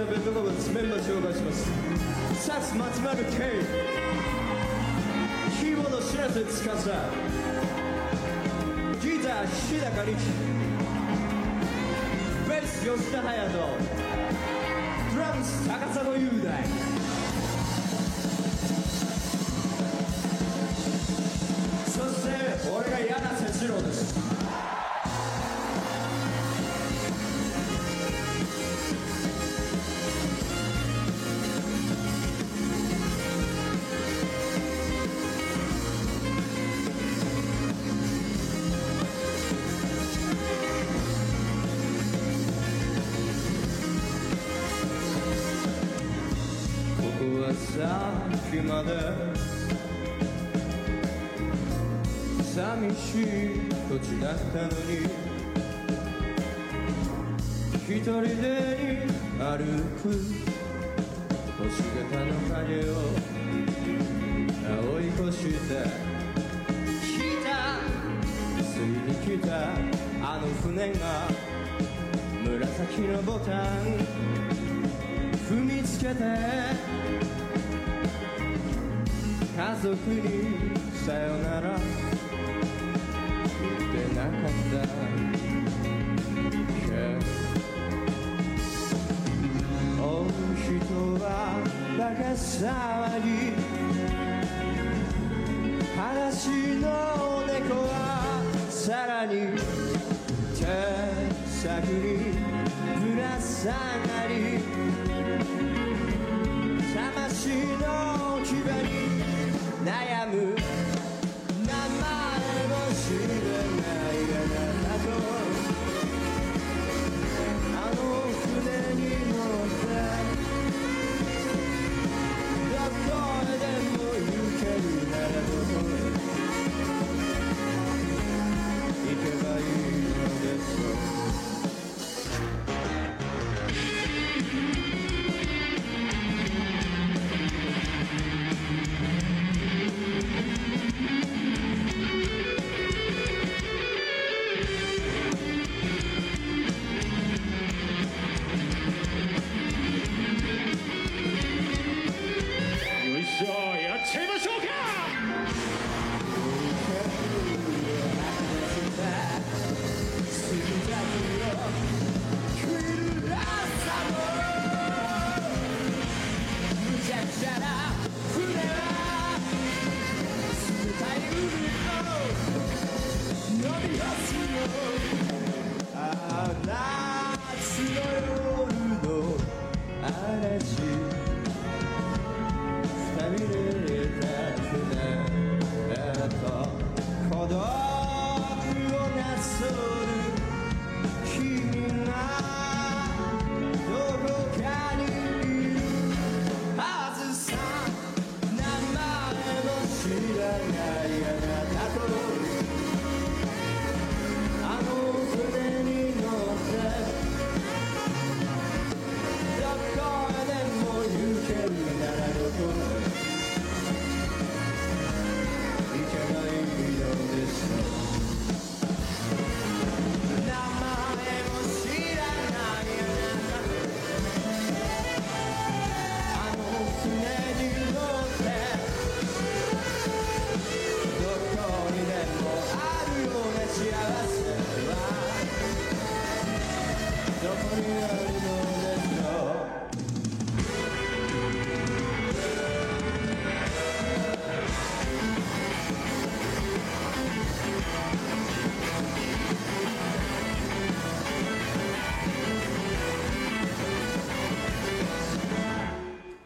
ャーベッドコブメンバー紹介します。サス松丸圭キーボード白瀬司ギター日高力ベース吉田隼人。ドラムス高砂雄大。はさっきまで。寂しい土地だったのに。一人で歩く。星形の影を。追い越して来た。ついに来た。あの船が。紫のボタン。踏みつけて家族にさよなら。言ってなかった。け追う人はバカ騒ぎ。話の猫はさらに手先にぶら下がり。 혹시 너 주변이 나야 무